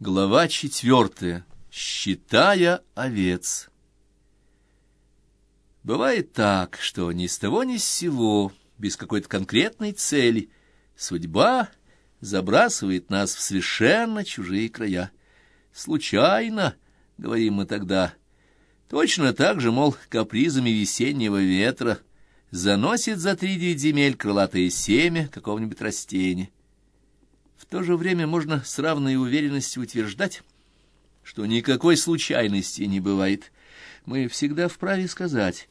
Глава четвертая. Считая овец. Бывает так, что ни с того ни с сего, без какой-то конкретной цели, судьба забрасывает нас в совершенно чужие края. Случайно, говорим мы тогда, точно так же, мол, капризами весеннего ветра заносит за три земель крылатое семя какого-нибудь растения. То же время можно с равной уверенностью утверждать, что никакой случайности не бывает. Мы всегда вправе сказать,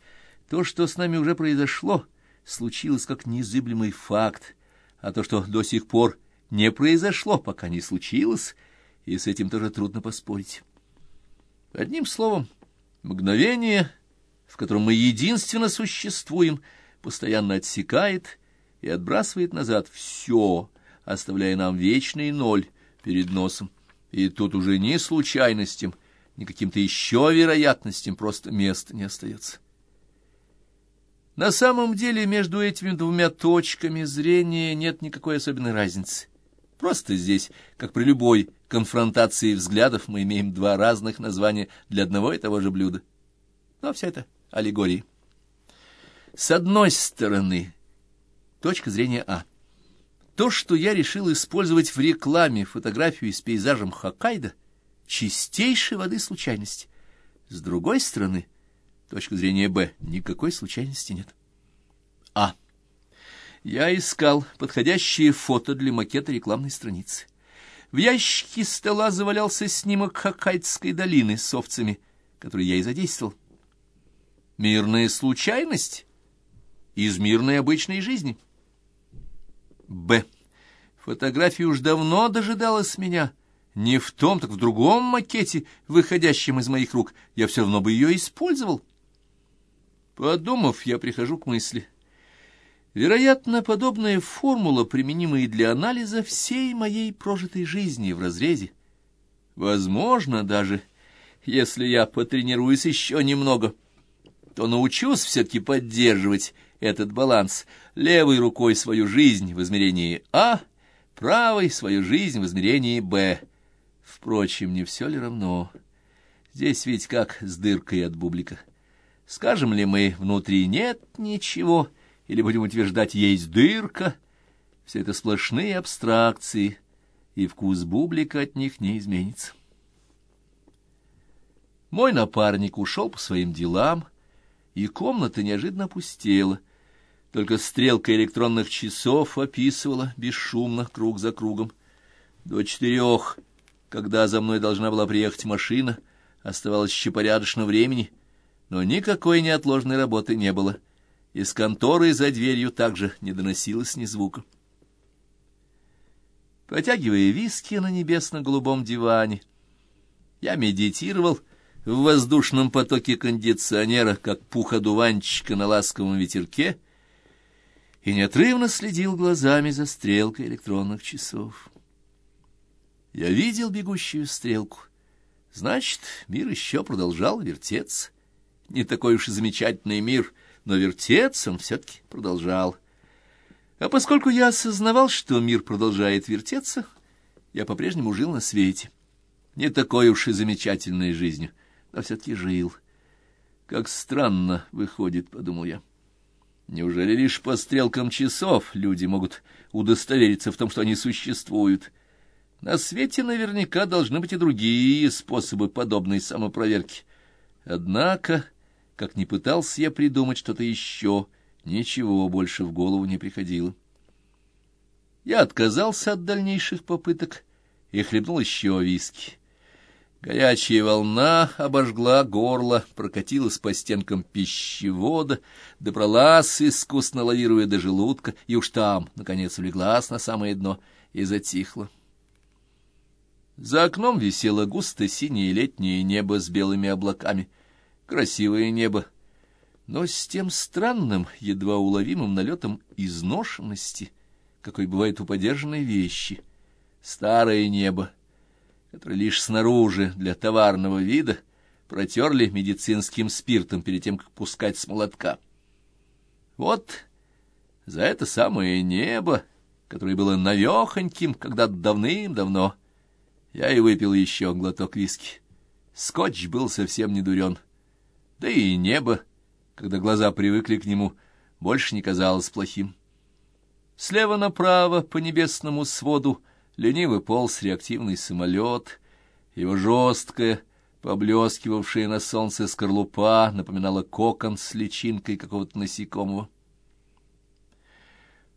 то, что с нами уже произошло, случилось как незыблемый факт, а то, что до сих пор не произошло, пока не случилось, и с этим тоже трудно поспорить. Одним словом, мгновение, в котором мы единственно существуем, постоянно отсекает и отбрасывает назад все, оставляя нам вечный ноль перед носом. И тут уже ни случайностям, ни каким-то еще вероятностям просто места не остается. На самом деле между этими двумя точками зрения нет никакой особенной разницы. Просто здесь, как при любой конфронтации взглядов, мы имеем два разных названия для одного и того же блюда. Но все это аллегории. С одной стороны, точка зрения А. То, что я решил использовать в рекламе фотографию с пейзажем Хоккайдо, чистейшей воды случайность. С другой стороны, точка зрения Б, никакой случайности нет. А. Я искал подходящее фото для макета рекламной страницы. В ящике стола завалялся снимок Хоккайдской долины с овцами, который я и задействовал. Мирная случайность из мирной обычной жизни — Б. Фотография уж давно дожидалась меня. Не в том, так в другом макете, выходящем из моих рук. Я все равно бы ее использовал. Подумав, я прихожу к мысли. Вероятно, подобная формула применима и для анализа всей моей прожитой жизни в разрезе. Возможно, даже, если я потренируюсь еще немного, то научусь все-таки поддерживать этот баланс. Левой рукой свою жизнь в измерении А, правой свою жизнь в измерении Б. Впрочем, не все ли равно? Здесь ведь как с дыркой от бублика. Скажем ли мы, внутри нет ничего, или будем утверждать, есть дырка? Все это сплошные абстракции, и вкус бублика от них не изменится. Мой напарник ушел по своим делам, и комната неожиданно опустела. Только стрелка электронных часов описывала бесшумно круг за кругом. До четырех, когда за мной должна была приехать машина, оставалось еще порядочно времени, но никакой неотложной работы не было. Из конторы за дверью также не доносилось ни звука. Потягивая виски на небесно-голубом диване, я медитировал в воздушном потоке кондиционера, как пух одуванчика на ласковом ветерке — и неотрывно следил глазами за стрелкой электронных часов. Я видел бегущую стрелку. Значит, мир еще продолжал вертеться. Не такой уж и замечательный мир, но вертеться он все-таки продолжал. А поскольку я осознавал, что мир продолжает вертеться, я по-прежнему жил на свете. Не такой уж и замечательной жизнью, но все-таки жил. Как странно выходит, — подумал я. Неужели лишь по стрелкам часов люди могут удостовериться в том, что они существуют? На свете наверняка должны быть и другие способы подобной самопроверки. Однако, как ни пытался я придумать что-то еще, ничего больше в голову не приходило. Я отказался от дальнейших попыток и хлебнул еще виски. Горячая волна обожгла горло, прокатилась по стенкам пищевода, добралась, искусно лавируя до желудка, и уж там, наконец, улеглась на самое дно и затихла. За окном висело густо синее летнее небо с белыми облаками. Красивое небо, но с тем странным, едва уловимым налетом изношенности, какой бывает у подержанной вещи. Старое небо — который лишь снаружи для товарного вида протерли медицинским спиртом перед тем, как пускать с молотка. Вот за это самое небо, которое было навехоньким когда-то давным-давно, Я и выпил еще глоток виски. Скотч был совсем не дурен. Да и небо, когда глаза привыкли к нему, больше не казалось плохим. Слева направо по небесному своду лениво полз реактивный самолет. Его жесткая, поблескивавшая на солнце скорлупа напоминала кокон с личинкой какого-то насекомого.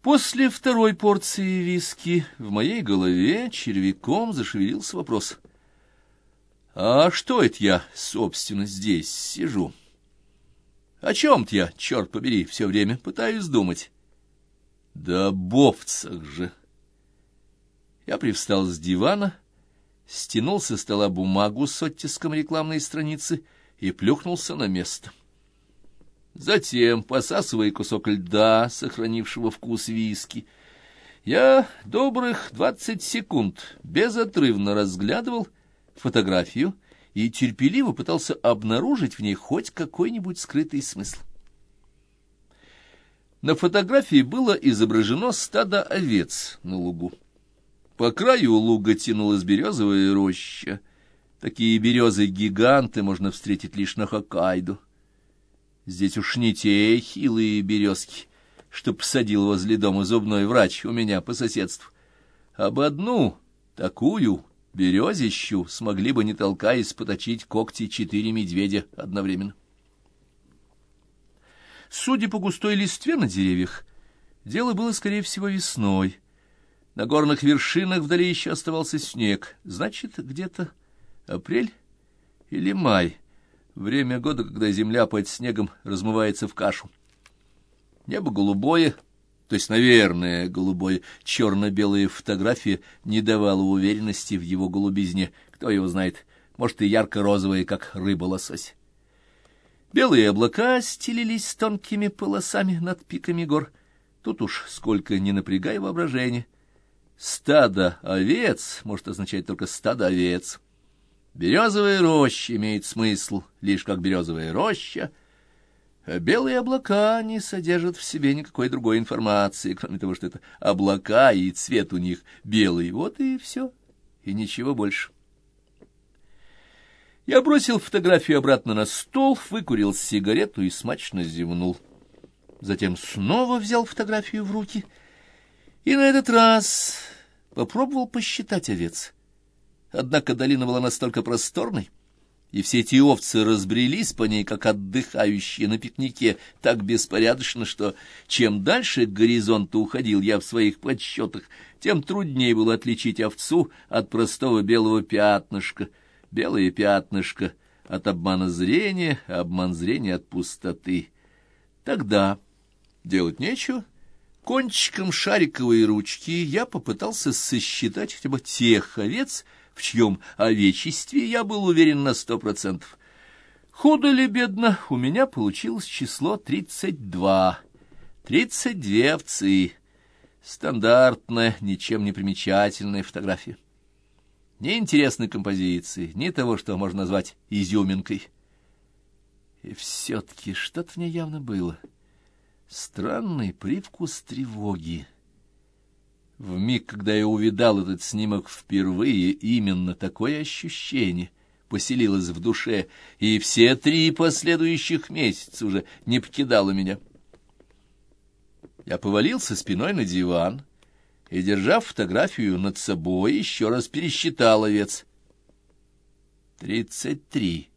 После второй порции виски в моей голове червяком зашевелился вопрос. «А что это я, собственно, здесь сижу? О чем-то я, черт побери, все время пытаюсь думать?» «Да бовцах же!» Я привстал с дивана, стянул со стола бумагу с оттиском рекламной страницы и плюхнулся на место. Затем, посасывая кусок льда, сохранившего вкус виски, я добрых двадцать секунд безотрывно разглядывал фотографию и терпеливо пытался обнаружить в ней хоть какой-нибудь скрытый смысл. На фотографии было изображено стадо овец на лугу. По краю луга тянулась березовая роща. Такие березы-гиганты можно встретить лишь на Хоккайдо. Здесь уж не те хилые березки, что посадил возле дома зубной врач у меня по соседству. Об одну такую березищу смогли бы, не толкаясь, поточить когти четыре медведя одновременно. Судя по густой листве на деревьях, дело было, скорее всего, весной. На горных вершинах вдали еще оставался снег, значит, где-то апрель или май — Время года, когда земля под снегом размывается в кашу. Небо голубое, то есть, наверное, голубое, черно-белая фотография не давала уверенности в его голубизне. Кто его знает, может, и ярко-розовые, как рыба-лосось. Белые облака стелились тонкими полосами над пиками гор. Тут уж сколько не напрягай воображение. Стадо овец может означать только стадо овец. Березовая роща имеет смысл лишь как березовая роща, а белые облака не содержат в себе никакой другой информации, кроме того, что это облака, и цвет у них белый. Вот и все, и ничего больше. Я бросил фотографию обратно на стол, выкурил сигарету и смачно зевнул. Затем снова взял фотографию в руки и на этот раз попробовал посчитать овец. Однако долина была настолько просторной, и все эти овцы разбрелись по ней, как отдыхающие на пикнике, так беспорядочно, что чем дальше к горизонту уходил я в своих подсчетах, тем труднее было отличить овцу от простого белого пятнышка. Белое пятнышко от обмана зрения, а обман зрения от пустоты. Тогда делать нечего. Кончиком шариковой ручки я попытался сосчитать хотя бы тех овец, в чьем овечестве я был уверен на сто процентов. Худо ли бедно, у меня получилось число тридцать два. Тридцать две овцы. Стандартная, ничем не примечательная фотография. Ни интересной композиции, ни того, что можно назвать изюминкой. И все-таки что-то в ней явно было. Странный привкус тревоги. В миг, когда я увидал этот снимок впервые, именно такое ощущение поселилось в душе, и все три последующих месяца уже не покидало меня. Я повалился спиной на диван и, держав фотографию над собой, еще раз пересчитал овец. Тридцать три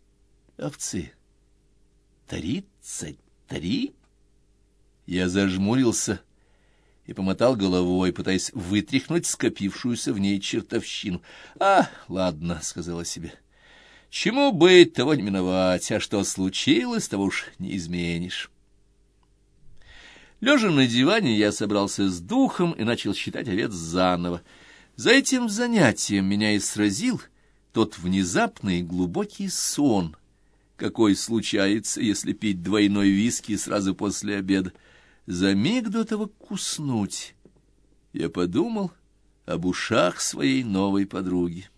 овцы. Тридцать три? Я зажмурился и помотал головой, пытаясь вытряхнуть скопившуюся в ней чертовщину. «А, ладно», — сказала себе, — «чему быть, того не миновать, а что случилось, того уж не изменишь». Лежа на диване, я собрался с духом и начал считать овец заново. За этим занятием меня и сразил тот внезапный глубокий сон, какой случается, если пить двойной виски сразу после обеда. За миг до того куснуть я подумал об ушах своей новой подруги.